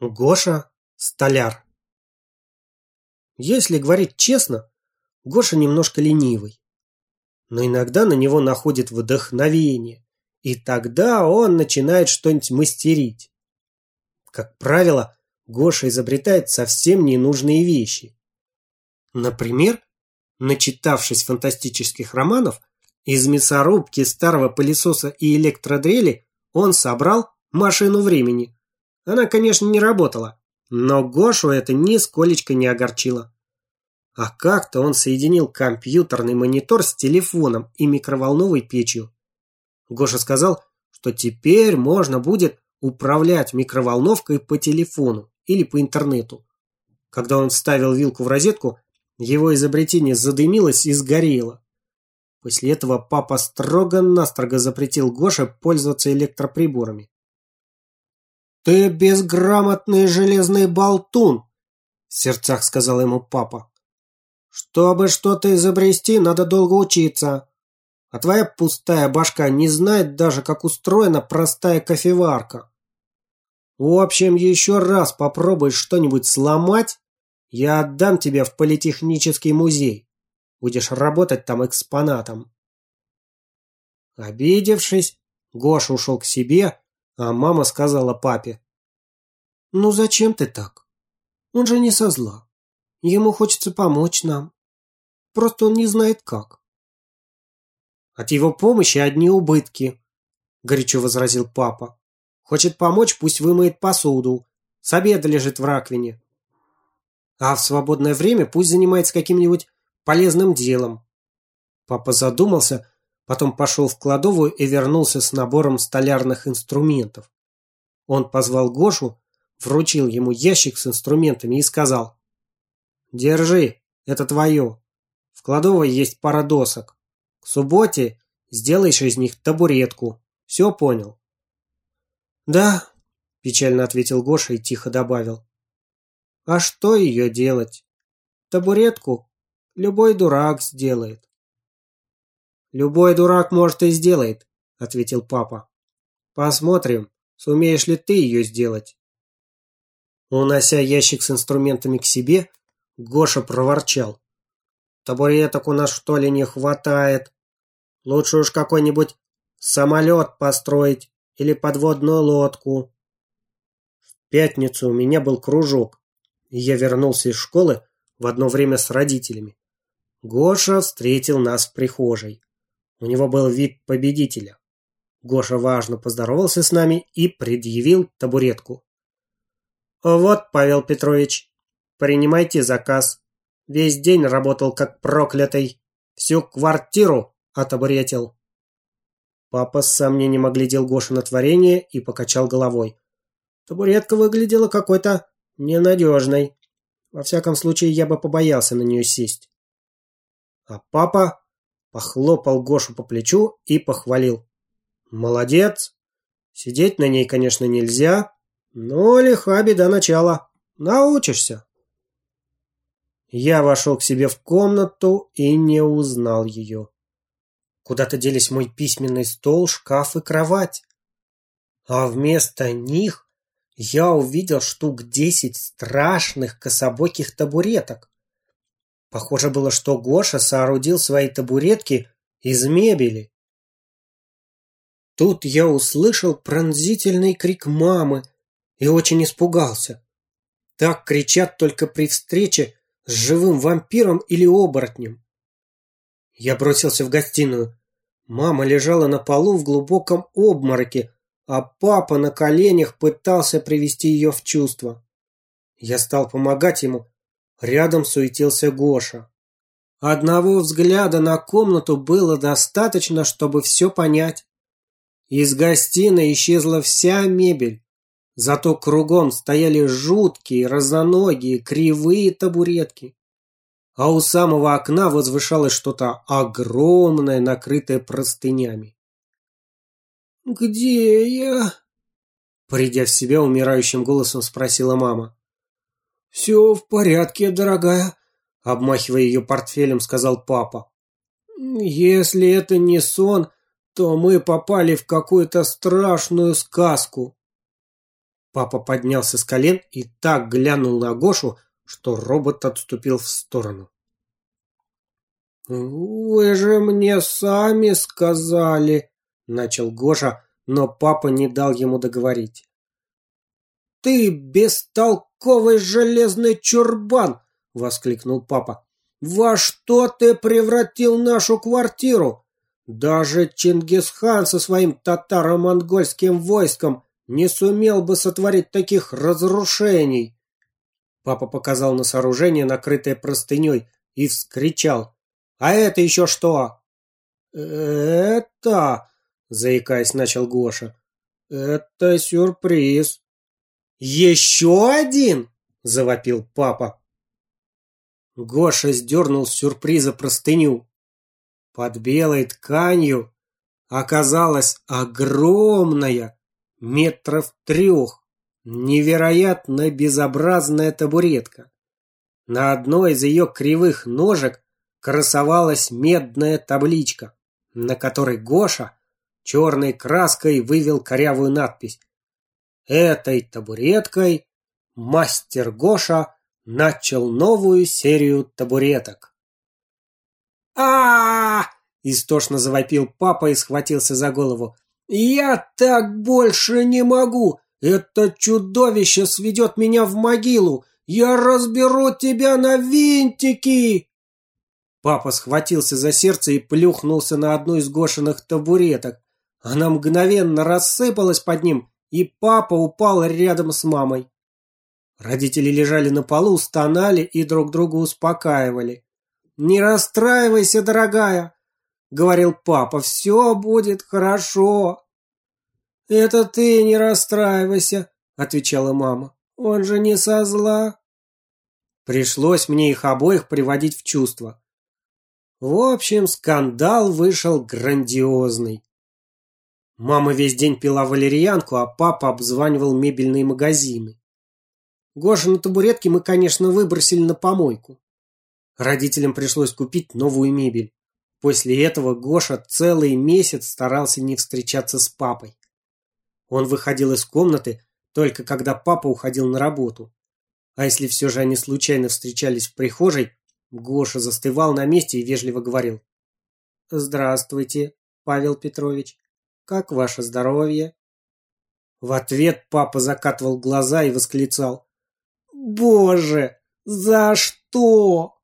Гоша – столяр. Если говорить честно, Гоша немножко ленивый. Но иногда на него находит вдохновение, и тогда он начинает что-нибудь мастерить. Как правило, Гоша изобретает совсем ненужные вещи. Например, начитавшись фантастических романов, из мясорубки, старого пылесоса и электродрели он собрал машину времени – она, конечно, не работала, но Гошу это нисколечко не огорчило. А как-то он соединил компьютерный монитор с телефоном и микроволновой печью. Гоша сказал, что теперь можно будет управлять микроволновкой по телефону или по интернету. Когда он вставил вилку в розетку, его изобретение задымилось и сгорело. После этого папа строго-настрого запретил Гоше пользоваться электроприборами. «Ты безграмотный железный болтун!» В сердцах сказал ему папа. «Чтобы что-то изобрести, надо долго учиться. А твоя пустая башка не знает даже, как устроена простая кофеварка. В общем, еще раз попробуешь что-нибудь сломать, я отдам тебя в политехнический музей. Будешь работать там экспонатом». Обидевшись, Гоша ушел к себе, а мама сказала папе. «Ну зачем ты так? Он же не со зла. Ему хочется помочь нам. Просто он не знает как». «От его помощи одни убытки», – горячо возразил папа. «Хочет помочь, пусть вымоет посуду. С обеда лежит в раковине. А в свободное время пусть занимается каким-нибудь полезным делом». Папа задумался, Потом пошел в кладовую и вернулся с набором столярных инструментов. Он позвал Гошу, вручил ему ящик с инструментами и сказал. «Держи, это твое. В кладовой есть пара досок. К субботе сделаешь из них табуретку. Все понял?» «Да», – печально ответил Гоша и тихо добавил. «А что ее делать? Табуретку любой дурак сделает». «Любой дурак, может, и сделает», – ответил папа. «Посмотрим, сумеешь ли ты ее сделать». Унося ящик с инструментами к себе, Гоша проворчал. «Табуреток у нас что ли не хватает? Лучше уж какой-нибудь самолет построить или подводную лодку». В пятницу у меня был кружок, и я вернулся из школы в одно время с родителями. Гоша встретил нас в прихожей. У него был вид победителя. Гоша важно поздоровался с нами и предъявил табуретку. «Вот, Павел Петрович, принимайте заказ. Весь день работал как проклятый. Всю квартиру отобуретил». Папа с сомнением оглядел Гоша на творение и покачал головой. Табуретка выглядела какой-то ненадежной. Во всяком случае, я бы побоялся на нее сесть. А папа Похлопал Гошу по плечу и похвалил. «Молодец! Сидеть на ней, конечно, нельзя, но лиха беда начала. Научишься!» Я вошел к себе в комнату и не узнал ее. Куда-то делись мой письменный стол, шкаф и кровать. А вместо них я увидел штук десять страшных кособоких табуреток. Похоже было, что Гоша соорудил свои табуретки из мебели. Тут я услышал пронзительный крик мамы и очень испугался. Так кричат только при встрече с живым вампиром или оборотнем. Я бросился в гостиную. Мама лежала на полу в глубоком обмороке, а папа на коленях пытался привести ее в чувство. Я стал помогать ему, Рядом суетился Гоша. Одного взгляда на комнату было достаточно, чтобы все понять. Из гостиной исчезла вся мебель. Зато кругом стояли жуткие, разноногие, кривые табуретки. А у самого окна возвышалось что-то огромное, накрытое простынями. «Где я?» Придя в себя, умирающим голосом спросила мама. «Все в порядке, дорогая», — обмахивая ее портфелем, сказал папа. «Если это не сон, то мы попали в какую-то страшную сказку». Папа поднялся с колен и так глянул на Гошу, что робот отступил в сторону. «Вы же мне сами сказали», — начал Гоша, но папа не дал ему договорить. «Ты бестолковый железный чурбан!» — воскликнул папа. «Во что ты превратил нашу квартиру? Даже Чингисхан со своим татаро-монгольским войском не сумел бы сотворить таких разрушений!» Папа показал на сооружение, накрытое простыней, и вскричал. «А это еще что?» «Это...» — заикаясь, начал Гоша. «Это сюрприз». «Еще один?» — завопил папа. Гоша сдернул с сюрприза простыню. Под белой тканью оказалась огромная, метров трех, невероятно безобразная табуретка. На одной из ее кривых ножек красовалась медная табличка, на которой Гоша черной краской вывел корявую надпись. Этой табуреткой мастер Гоша начал новую серию табуреток. а, Истошно завопил папа и схватился за голову. «Я так больше не могу! Это чудовище сведет меня в могилу! Я разберу тебя на винтики!» Папа схватился за сердце и плюхнулся на одну из Гошиных табуреток. Она мгновенно рассыпалась под ним, и папа упал рядом с мамой. Родители лежали на полу, стонали и друг друга успокаивали. «Не расстраивайся, дорогая!» — говорил папа. «Все будет хорошо!» «Это ты не расстраивайся!» — отвечала мама. «Он же не со зла!» Пришлось мне их обоих приводить в чувство. В общем, скандал вышел грандиозный. Мама весь день пила валерьянку, а папа обзванивал мебельные магазины. Гоша на табуретке мы, конечно, выбросили на помойку. Родителям пришлось купить новую мебель. После этого Гоша целый месяц старался не встречаться с папой. Он выходил из комнаты только когда папа уходил на работу. А если все же они случайно встречались в прихожей, Гоша застывал на месте и вежливо говорил. «Здравствуйте, Павел Петрович. Как ваше здоровье?» В ответ папа закатывал глаза и восклицал. «Боже, за что?»